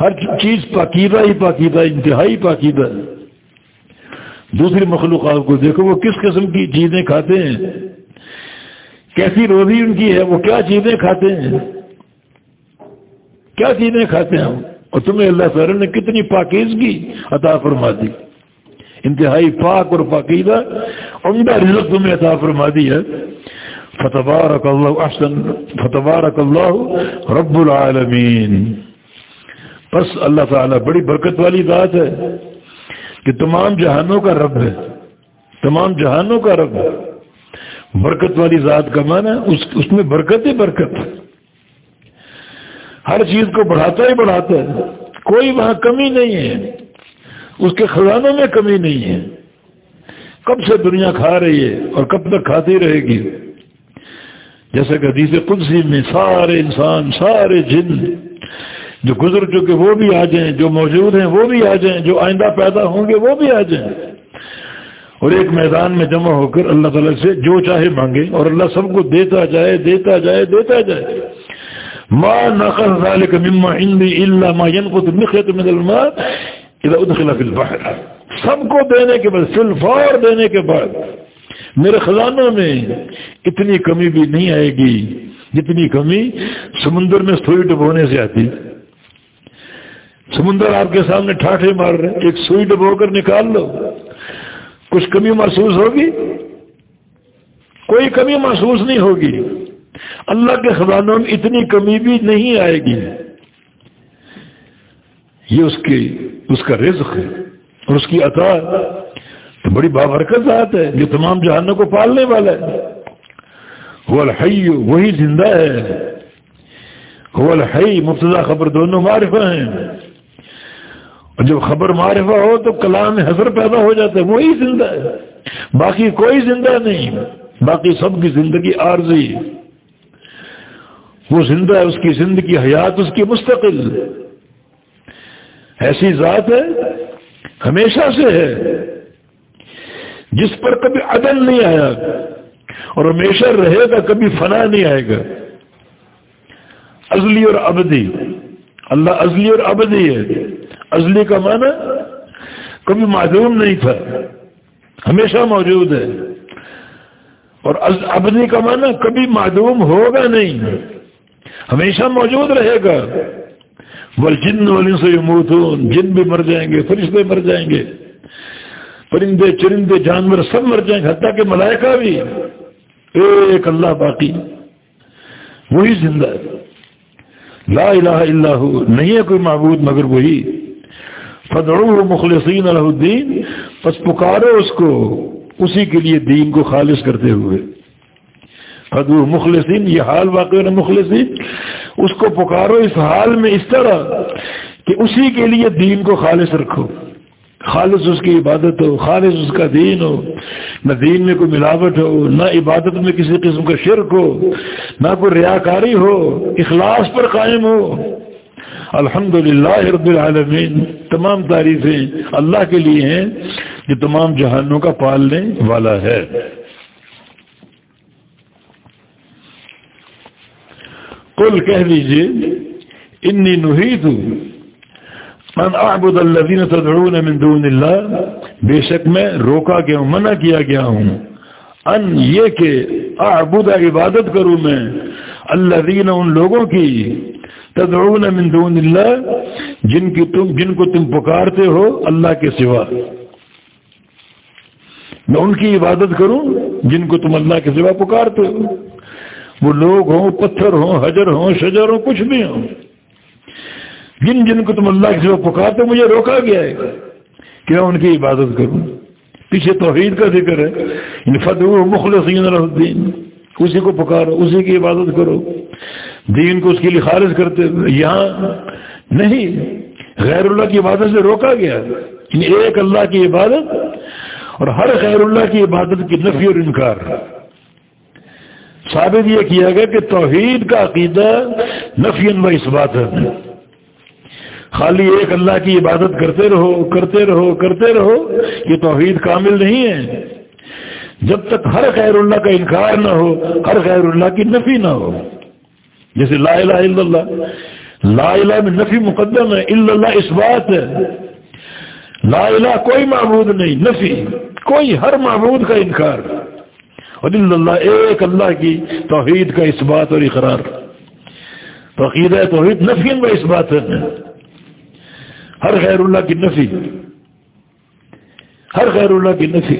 ہر چیز پاکیدہ ہی پاکیدہ انتہائی پاکیدہ دوسری مخلوقات کو دیکھو، وہ کس قسم کی چیزیں کھاتے ہیں؟ کیسی روزی ان کی ہے؟ وہ کیا چیزیں کھاتے ہیں؟ کیا چیزیں کھاتے ہیں اور تمہیں اللہ تعالی نے کتنی پاکیزگی عطا فرما دی۔ انتہائی پاک اور پاکیدہ عمدہ رزق تمہیں عطا فرما دی ہے۔ فتبارک اللہ احسن فتبارک اللہ رب العالمین۔ بس اللہ تعالیٰ بڑی برکت والی بات ہے کہ تمام جہانوں کا رب ہے۔ تمام جہانوں کا رب ہے۔ برکت والی ذات کا معنی اس اس میں برکت ہی برکت ہر چیز کو بڑھاتا ہی بڑھاتا ہے۔ کوئی وہاں کمی نہیں ہے۔ اس کے خزانوں میں کمی نہیں ہے۔ کب سے دنیا کھا رہی ہے اور کب تک کھاتی رہے گی؟ جیسے کہ حدیث قدسی میں سارے انسان، سارے جن جو گزر چکے وہ بھی آ جائیں، جو موجود ہیں وہ بھی آ جائیں، جو آئندہ پیدا ہوں گے وہ بھی آ جائیں۔ اور ایک میدان میں جمع ہو کر اللہ تعالیٰ سے جو چاہے مانگے اور اللہ سب کو دیتا جائے دیتا جائے دیتا جائے۔ ما نقل ذلك مما عندي الا ما من الماء اذا ادخل في البحر۔ سب کو دینے کے بعد، سلفار دینے کے بعد۔ میرے خزانوں میں اتنی کمی بھی نہیں آئے گی جتنی کمی سمندر میں سوئی ڈبونے سے آتی۔ سمندر آپ کے سامنے ٹھاٹھے مار رہے ایک سوئی ڈبو کر نکال لو۔ کچھ کمی محسوس ہوگی؟ کوئی کمی محسوس نہیں ہوگی۔ اللہ کے خزانوں میں اتنی کمی بھی نہیں آئے گی۔ یہ اس کی، اس کا رزق ہے اور اس کی عطا تو بڑی بابرکت ذات ہے جو تمام جہانوں کو پالنے والا ہے۔ وہ الحی، وہی زندہ ہے۔ وہ الحی، مبتدا خبر دونوں معرفہ ہیں۔ اور جب خبر معرفہ ہو تو کلام حضر پیدا ہو جاتا ہے، وہی زندہ ہے۔ باقی کوئی زندہ نہیں، باقی سب کی زندگی عارضی وہ زندہ ہے، اس کی زندگی حیات اس کی مستقل۔ ایسی ذات ہے، ہمیشہ سے ہے۔ جس پر کبھی عدل نہیں آیا اور ہمیشہ رہے گا، کبھی فنا نہیں آئے گا۔ ازلی اور ابدی۔ اللہ ازلی اور ابدی ہے۔ ازلی کا معنی کبھی معلوم نہیں تھا، ہمیشہ موجود ہے۔ اور ابدی کا معنی کبھی معلوم ہوگا نہیں، ہمیشہ موجود رہے گا۔ بول جن والی سے موتون جن بھی مر جائیں گے، فرشتے مر جائیں گے۔ پرندے چرندے جانور سب مر جائیں حتیٰ کہ ملائکہ بھی۔ ایک اللہ باقی۔ وہی زندہ ہے۔ لا الہ الا ہو۔ نہیں ہے کوئی معبود مگر وہی۔ فدعوه مخلصین الہ الدین پس پکارو اس کو۔ اسی کے لیے دین کو خالص کرتے ہوئے۔ فدو مخلصین یہ حال واقع مخلصین؟ اس کو پکارو اس حال میں اس طرح کہ اسی کے لیے دین کو خالص رکھو۔ خالص اس کی عبادت ہو، خالص اس کا دین ہو، نہ دین میں کوئی ملاوٹ ہو، نہ عبادت میں کسی قسم کا شرک ہو، نہ کوئی ریاکاری ہو، اخلاص پر قائم ہو۔ الحمد للہ رب العالمین، تمام تعریفیں اللہ کے لیے ہیں جو تمام جہانوں کا پالنے والا ہے۔ کل کہہ دیجیے انی نحیت من اعبد الذین تدعون من دون اللہ. بے شک میں روکا گیا ہوں، منع کیا گیا ہوں. ان یہ کہ اعبد، عبادت کروں میں. الذین، ان لوگوں کی. تدعون من دون اللہ، جن کی تم، جن کو تم پکارتے ہو اللہ کے سوا. میں ان کی عبادت کروں، جن کو تم اللہ کے سوا پکارتے ہو. وہ لوگ ہوں، پتھر ہوں، حجر ہوں، شجر ہوں، کچھ بھی ہوں. جن جن کو تم اللہ کے سوا پکارتے مجھے روکا گیا ہے۔ کہ میں ان کی عبادت کروں۔ پیچھے توحید کا ذکر ہے۔ یعنی فتح مخلصین الدین۔ اسی کو پکارو، اسی کی عبادت کرو۔ دین کو اس کے لیے خارج کرتے یہاں نہیں، غیر اللہ کی عبادت سے روکا گیا۔ یعنی ایک اللہ کی عبادت اور ہر غیر اللہ کی عبادت کی نفی اور انکار۔ ثابت یہ کیا گیا کہ توحید کا عقیدہ نفی و اس بات ہے۔ خالی ایک اللہ کی عبادت کرتے رہو کرتے رہو کرتے رہو، یہ توحید کامل نہیں ہے۔ جب تک ہر خیر اللہ کا انکار نہ ہو، ہر خیر اللہ کی نفی نہ ہو۔ جیسے لا الہ الا اللہ، لا الہ میں نفی مقدم ہے اللہ اس بات ہے۔ لا الہ کوئی معبود نہیں، نفی، کوئی ہر معبود کا انکار۔ اور اللہ، ایک اللہ کی توحید کا اس بات اور اقرار۔ توحید ہے، توحید نفی میں اس بات ہے۔ ہر غیر اللہ کی نفی۔ ہر غیر اللہ کی نفی۔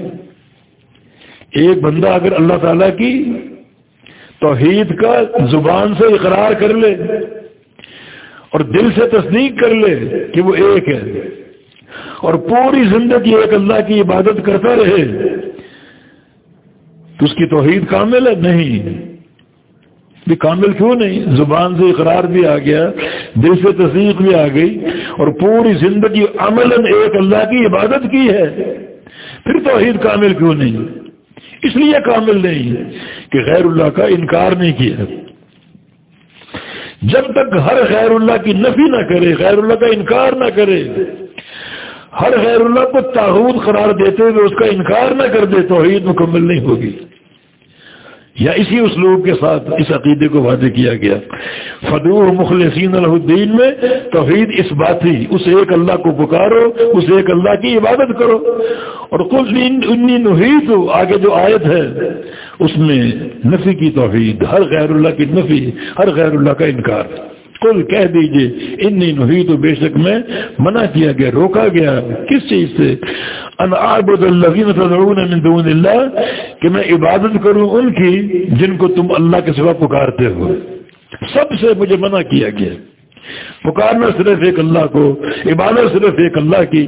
ایک بندہ اگر اللہ تعالی کی توحید کا زبان سے اقرار کر لے اور دل سے تصدیق کر لے کہ وہ ایک ہے اور پوری زندگی ایک اللہ کی عبادت کرتا رہے، تو اس کی توحید کامل ہے؟ نہیں۔ بھی کامل کیوں نہیں؟ زبان سے اقرار بھی آ گیا۔ دل سے تصدیق بھی آ گئی اور پوری زندگی عمل ایک اللہ کی عبادت کی ہے۔ پھر توحید کامل کیوں نہیں؟ اس لیے کامل نہیں ہے کہ غیر اللہ کا انکار نہیں کیا۔ جب تک ہر غیر اللہ کی نفی نہ کرے، غیر اللہ کا انکار نہ کرے، ہر غیر اللہ کو تعاون قرار دیتے ہوئے اس کا انکار نہ کر دے، توحید مکمل نہیں ہوگی۔ یا اسی اسلوب کے ساتھ اس عقیدے کو واضح کیا گیا۔ فدو مخلصین الدین میں توحید اس بات ہی اس ایک اللہ کو پکارو اس ایک اللہ کی عبادت کرو۔ اور کل انی نحید آگے جو آیت ہے، اس میں نفی کی توحید، ہر غیر اللہ کی نفی، ہر غیر اللہ کا انکار۔ کل کہہ دیجیے، انی نحی بے شک میں منع کیا گیا، روکا گیا، کس چیز سے؟ ان اعبد تدعون من دون اللہ، کہ میں عبادت کروں ان کی جن کو تم اللہ کے سوا پکارتے ہو۔ سب سے مجھے منع کیا گیا۔ پکارنا صرف ایک اللہ کو، عبادت صرف ایک اللہ کی۔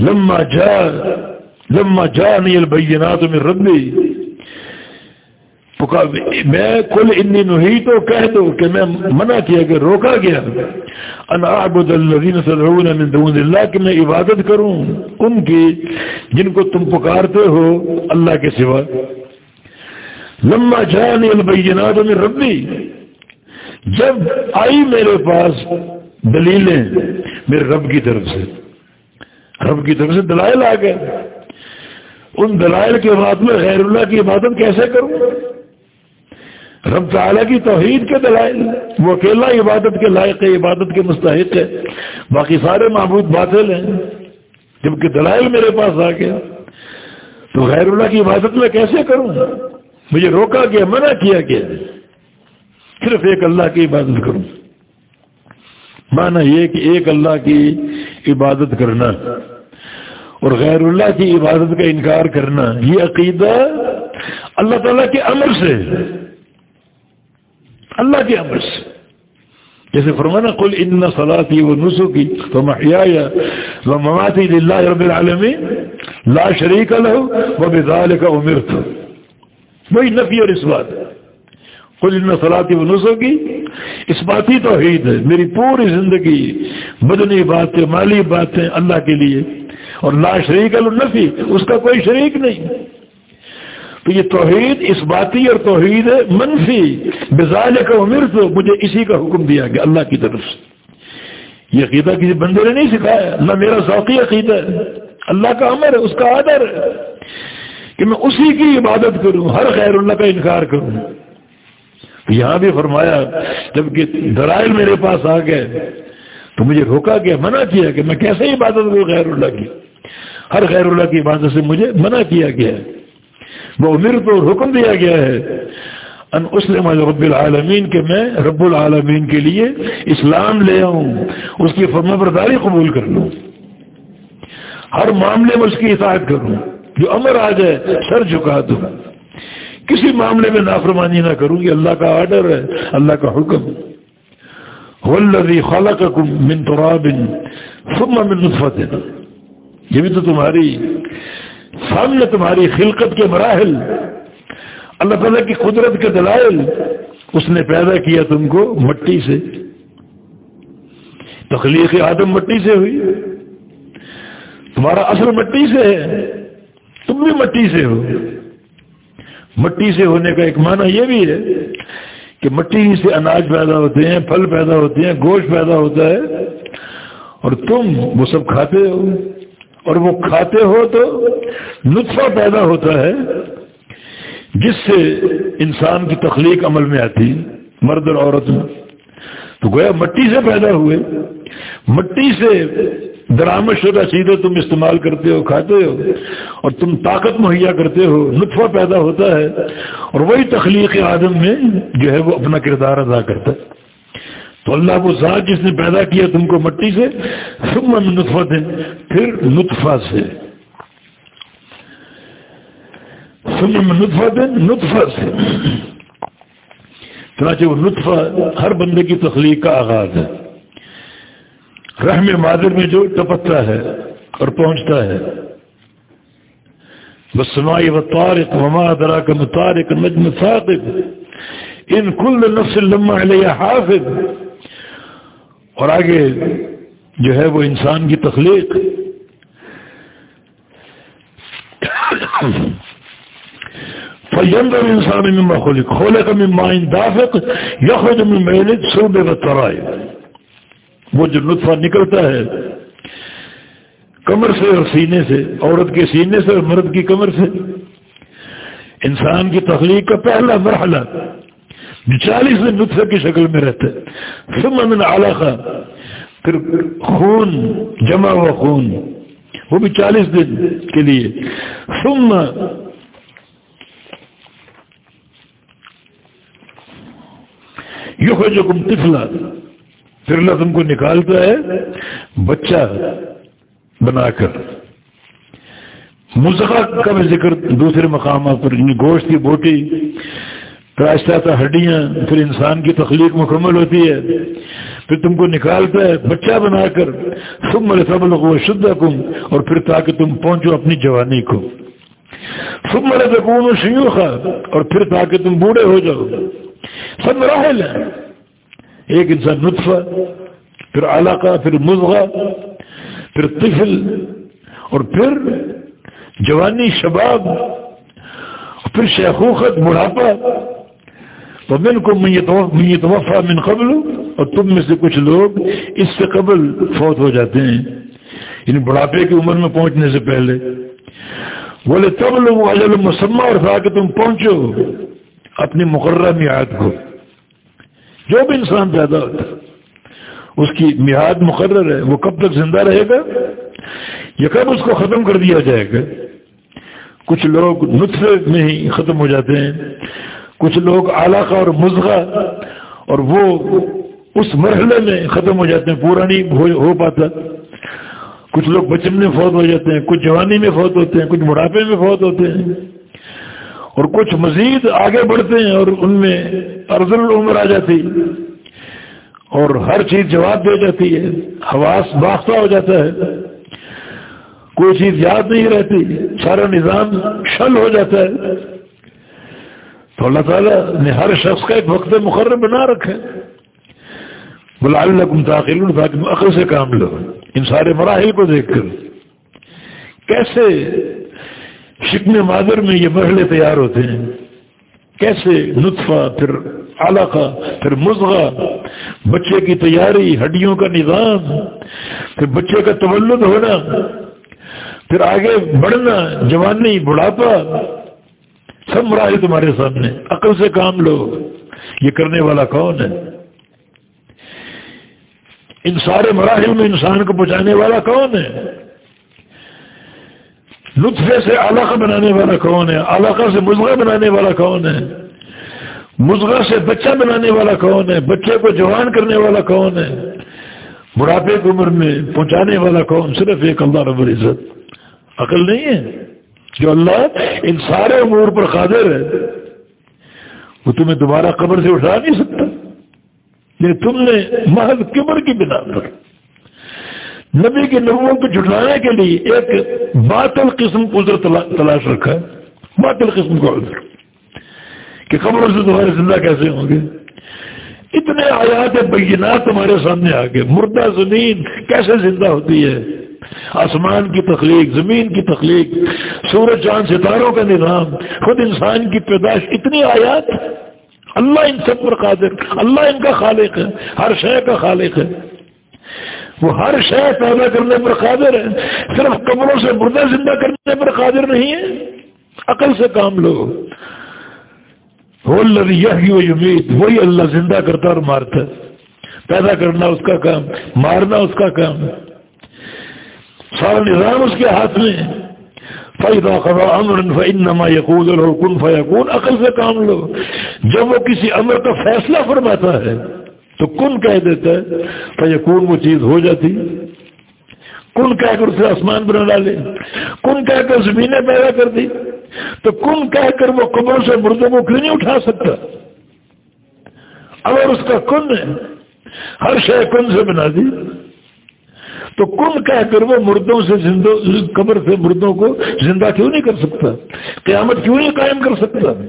لما جا لما جا نہیں البینات میں ربی میں کل انی نہی تو کہہ دو کہ میں منع کیا کہ روکا گیا۔ ان اعبد الذین تدعون من دون اللہ، کہ میں عبادت کروں ان کی جن کو تم پکارتے ہو اللہ کے سوا۔ لما جانی البینات من ربی، جب آئی میرے پاس دلیلیں میرے رب کی طرف سے۔ رب کی طرف سے دلائل آ گئے۔ ان دلائل کے بعد میں غیر اللہ کی عبادت کیسے کروں؟ رب تعالیٰ کی توحید کے دلائل وہ اکیلا عبادت کے لائق ہے، عبادت کے مستحق ہے۔ باقی سارے معبود باطل ہیں۔ جبکہ دلائل میرے پاس آ گیا تو غیر اللہ کی عبادت میں کیسے کروں؟ مجھے روکا گیا، منع کیا گیا۔ صرف ایک اللہ کی عبادت کروں۔ مانا یہ کہ ایک اللہ کی عبادت کرنا اور غیر اللہ کی عبادت کا انکار کرنا، یہ عقیدہ اللہ تعالیٰ کے امر سے اللہ کے امر سے۔ جیسے فرمانا کل ان صلاحی و نسو کی تو وہ مماتی اللہ رب العالمین لا شریک الح و بزال کا عمر تھا وہی نفی اور اس بات کل ان صلاحی و نسو کی اس بات ہی توحید ہے۔ میری پوری زندگی بدنی باتیں، مالی باتیں اللہ کے لیے۔ اور لا شریک النفی اس کا کوئی شریک نہیں۔ تو یہ توحید اس باتی اور توحید منفی بزال کا عمر تو مجھے اسی کا حکم دیا گیا اللہ کی طرف سے۔ یہ عقیدہ کسی بندے نے نہیں سکھایا، نہ میرا ذوقی عقیدہ ہے، اللہ کا امر ہے، اس کا آدر ہے۔ کہ میں اسی کی عبادت کروں، ہر خیر اللہ کا انکار کروں۔ یہاں بھی فرمایا جبکہ درائل میرے پاس آ گئے، تو مجھے روکا گیا، منع کیا کہ میں کیسے عبادت کروں غیر اللہ کی؟ ہر غیر اللہ کی عبادت سے مجھے منع کیا گیا۔ ہے وہ امیر کو حکم دیا گیا ہے۔ ان اسلم رب العالمین کے میں رب العالمین کے لیے اسلام لے آؤں، اس کی فرم برداری قبول کر لوں۔ ہر معاملے میں اس کی اطاعت کروں۔ جو امر آ جائے، سر جھکا دوں۔ کسی معاملے میں نافرمانی نہ کروں یہ اللہ کا آرڈر ہے، اللہ کا حکم۔ والذی خلقکم من تراب ثم من نطفت یہ بھی تو تمہاری سامنے تمہاری خلقت کے مراحل۔ اللہ تعالیٰ کی قدرت کے دلائل اس نے پیدا کیا تم کو مٹی سے۔ تخلیق آدم مٹی سے ہوئی۔ تمہارا اصل مٹی سے ہے۔ تم بھی مٹی سے ہو۔ مٹی سے ہونے کا ایک معنی یہ بھی ہے کہ مٹی سے اناج پیدا ہوتے ہیں، پھل پیدا ہوتے ہیں، گوشت پیدا ہوتا ہے اور تم وہ سب کھاتے ہو۔ اور وہ کھاتے ہو تو نطفہ پیدا ہوتا ہے جس سے انسان کی تخلیق عمل میں آتی مرد اور عورت میں۔ تو گویا مٹی سے پیدا ہوئے۔ مٹی سے درامد شدہ چیزیں تم استعمال کرتے ہو، کھاتے ہو، اور تم طاقت مہیا کرتے ہو، نطفہ پیدا ہوتا ہے۔ اور وہی تخلیق آدم میں جو ہے وہ اپنا کردار ادا کرتا ہے۔ تو اللہ کو ذات جس نے پیدا کیا تم کو مٹی سے، ثم نطفہ دیں پھر نطفہ سے۔ ثم نطفہ دیں نطفہ سے۔ چنانچہ وہ نطفہ ہر بندے کی تخلیق کا آغاز ہے۔ رحم مادر میں جو ٹپکتا ہے اور پہنچتا ہے۔ بس سمائی و تارک وما درا کا متارک نجم ثاقب ان کل نفس لما علیہ حافظ۔ اور آگے جو ہے وہ انسان کی تخلیق فیندر انسان مما خلق خلق من مائن دافق یخرج من میلد صوبے ترائے وہ جو نطفہ نکلتا ہے کمر سے اور سینے سے، عورت کے سینے سے اور مرد کی کمر سے۔ انسان کی تخلیق کا پہلا مرحلہ چالیس دن نطفے کی شکل میں رہتا ہے ثم من علاقہ پھر خون، جمع ہوا خون، وہ بھی چالیس دن کے لیے۔ ثم یو جو کم تفلا پھر اللہ تم کو نکالتا ہے بچہ بنا کر۔ مزقہ کا بھی ذکر دوسرے مقامات پر یعنی گوشت کی بوٹی پھر آہستہ ہڈیاں، پھر انسان کی تخلیق مکمل ہوتی ہے۔ پھر تم کو نکالتا ہے، بچہ بنا کر۔ تم مرے سب لوگ شدہ کم اور پھر تاکہ تم پہنچو اپنی جوانی کو۔ تم مرے سکون شیوخا، اور پھر تاکہ تم بوڑھے ہو جاؤ۔ سب مراحل ہیں ایک انسان نطفہ، پھر علاقہ پھر مضغہ، پھر طفل، اور پھر جوانی شباب، پھر شیخوخت، بڑھاپا۔ تو من کو توفا من قبل اور تم میں سے کچھ لوگ اس سے قبل فوت ہو جاتے ہیں۔ یعنی بڑھاپے کی عمر میں پہنچنے سے پہلے۔ بولے تب لوگ اجل مسمہ اور تھا کہ تم پہنچو اپنی مقررہ میعاد کو۔ جو بھی انسان پیدا ہوتا اس کی میعاد مقرر ہے، وہ کب تک زندہ رہے گا؟ یا کب اس کو ختم کر دیا جائے گا؟ کچھ لوگ نطفے میں ہی ختم ہو جاتے ہیں۔ کچھ لوگ علاقہ اور مضغہ اور وہ اس مرحلے میں ختم ہو جاتے ہیں، پورا نہیں ہو پاتا۔ کچھ لوگ بچپن میں فوت ہو جاتے ہیں، کچھ جوانی میں فوت ہوتے ہیں، کچھ بڑھاپے میں فوت ہوتے ہیں۔ اور کچھ مزید آگے بڑھتے ہیں اور ان میں ارض العمر آ جاتی۔ اور ہر چیز جواب دے جاتی ہے، حواس باختہ ہو جاتا ہے۔ کوئی چیز یاد نہیں رہتی، سارا نظام شل ہو جاتا ہے۔ تو اللہ تعالیٰ نے ہر شخص کا ایک وقت مقرر بنا رکھے بلا اللہ کم تاخیر تاکہ عقل سے کام لو۔ ان سارے مراحل کو دیکھ کر۔ کیسے شکم مادر میں یہ مرحلے تیار ہوتے ہیں؟ کیسے نطفہ، پھر علاقہ پھر مضغہ، بچے کی تیاری، ہڈیوں کا نظام، پھر بچے کا تولد ہونا، پھر آگے بڑھنا، جوانی، بڑھاپا سب مراحل تمہارے سامنے۔ عقل سے کام لو۔ یہ کرنے والا کون ہے؟ ان سارے مراحل میں انسان کو پہنچانے والا کون ہے؟ لطفے سے علاقہ بنانے والا کون ہے؟ علاقہ سے مضغہ بنانے والا کون ہے؟ مضغہ سے بچہ بنانے والا کون ہے؟ بچے کو جوان کرنے والا کون ہے؟ بڑھاپے کی عمر میں پہنچانے والا کون؟ صرف ایک اللہ رب العزت۔ عقل نہیں ہے؟ جو اللہ ان سارے امور پر قادر ہے، وہ تمہیں دوبارہ قبر سے اٹھا نہیں سکتا۔ لیکن تم نے محض قبر کی بنا پر۔ نبی کے نبووں کو جھٹلانے کے لیے ایک باطل قسم کو ادھر تلاش رکھا ہے۔ باطل قسم کو ادھر۔ کہ قبروں سے تمہارے زندہ کیسے ہوں گے؟ اتنے آیات بینات تمہارے سامنے آ گئے۔ مردہ زمین کیسے زندہ ہوتی ہے؟ آسمان کی تخلیق، زمین کی تخلیق، سورج چاند ستاروں کا نظام، خود انسان کی پیدائش، اتنی آیات۔ اللہ ان سب پر قادر، اللہ ان کا خالق ہے، ہر شے کا خالق ہے۔ وہ ہر شے پیدا کرنے پر قادر ہے، صرف قبروں سے مردہ زندہ کرنے پر قادر نہیں ہے۔ عقل سے کام لو۔ وہ اللہ وہی اللہ زندہ کرتا اور مارتا پیدا کرنا اس کا کام، مارنا اس کا کام۔ سارا نظام اس کے ہاتھ میں فیدا خبا امر فنما یقول کن فیقون عقل سے کام لو جب وہ کسی امر کا فیصلہ فرماتا ہے، تو کن کہہ دیتا ہے؟ فیقون وہ چیز ہو جاتی۔ کن کہہ کر اسے آسمان بنا ڈالے۔ کن کہہ کر زمینیں پیدا کر دی۔ تو کن کہہ کر وہ قبروں سے مردوں کو کیوں نہیں اٹھا سکتا؟ اگر اس کا کن ہے، ہر شے کن سے بنا دی۔ تو کن کہہ کر وہ مردوں سے قبر سے مردوں کو زندہ کیوں نہیں کر سکتا؟ قیامت کیوں نہیں قائم کر سکتا؟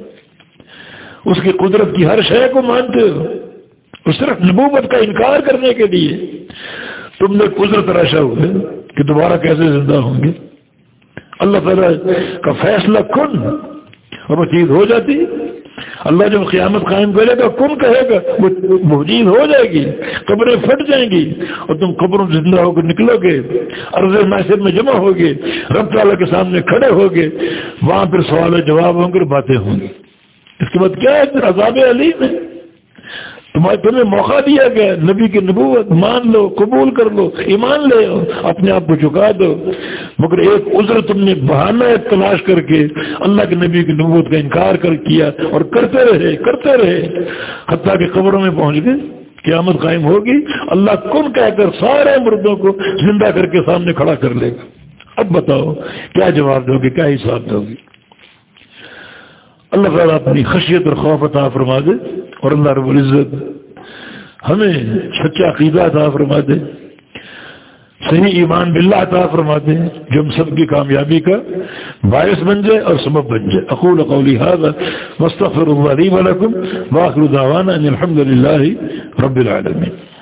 اس کی قدرت کی ہر شے کو مانتے ہو۔ صرف نبوت کا انکار کرنے کے لیے۔ تم نے قدرت راشا ہوئے کہ دوبارہ کیسے زندہ ہوں گے؟ اللہ تعالیٰ کا فیصلہ کن اور وہ چیز ہو جاتی؟ اللہ جب قیامت قائم کرے گا کن کہے گا؟ وہ موجود ہو جائے گی، قبریں پھٹ جائیں گی اور تم قبروں زندہ ہو کر نکلو گے، عرض محسر میں جمع ہوگے رب تعالیٰ کے سامنے کھڑے ہوگے وہاں پھر سوال جواب ہوں گے باتیں ہوں گی۔ اس کے بعد کیا ہے؟ پھر عذاب علیم ہے۔ تمہیں تمہیں موقع دیا گیا نبی کی نبوت مان لو، قبول کر لو، ایمان لے آؤ، اپنے آپ کو چکا دو۔ مگر ایک عذر تم نے بہانہ تلاش کر کے اللہ کے نبی کی نبوت کا انکار کر کیا اور کرتے رہے کرتے رہے۔ حتیٰ کہ قبروں میں پہنچ گئے، قیامت قائم ہوگی۔ اللہ کن کہہ کر سارے مردوں کو زندہ کر کے سامنے کھڑا کر لے گا۔ اب بتاؤ، کیا جواب دو گے، کیا حساب دو گی اللہ تعالیٰ اپنی خشیت اور خوف عطا فرما دے۔ اور اللہ رب العزت۔ ہمیں سچا عقیدہ عطا فرما دے صحیح ایمان باللہ عطا فرما دے جو ہم سب کی کامیابی کا باعث بن جائے اور سبب بن جائے۔ اقول قولی هذا مستغفر الله لي ولكم واخر دعوانا ان الحمد لله رب العالمين۔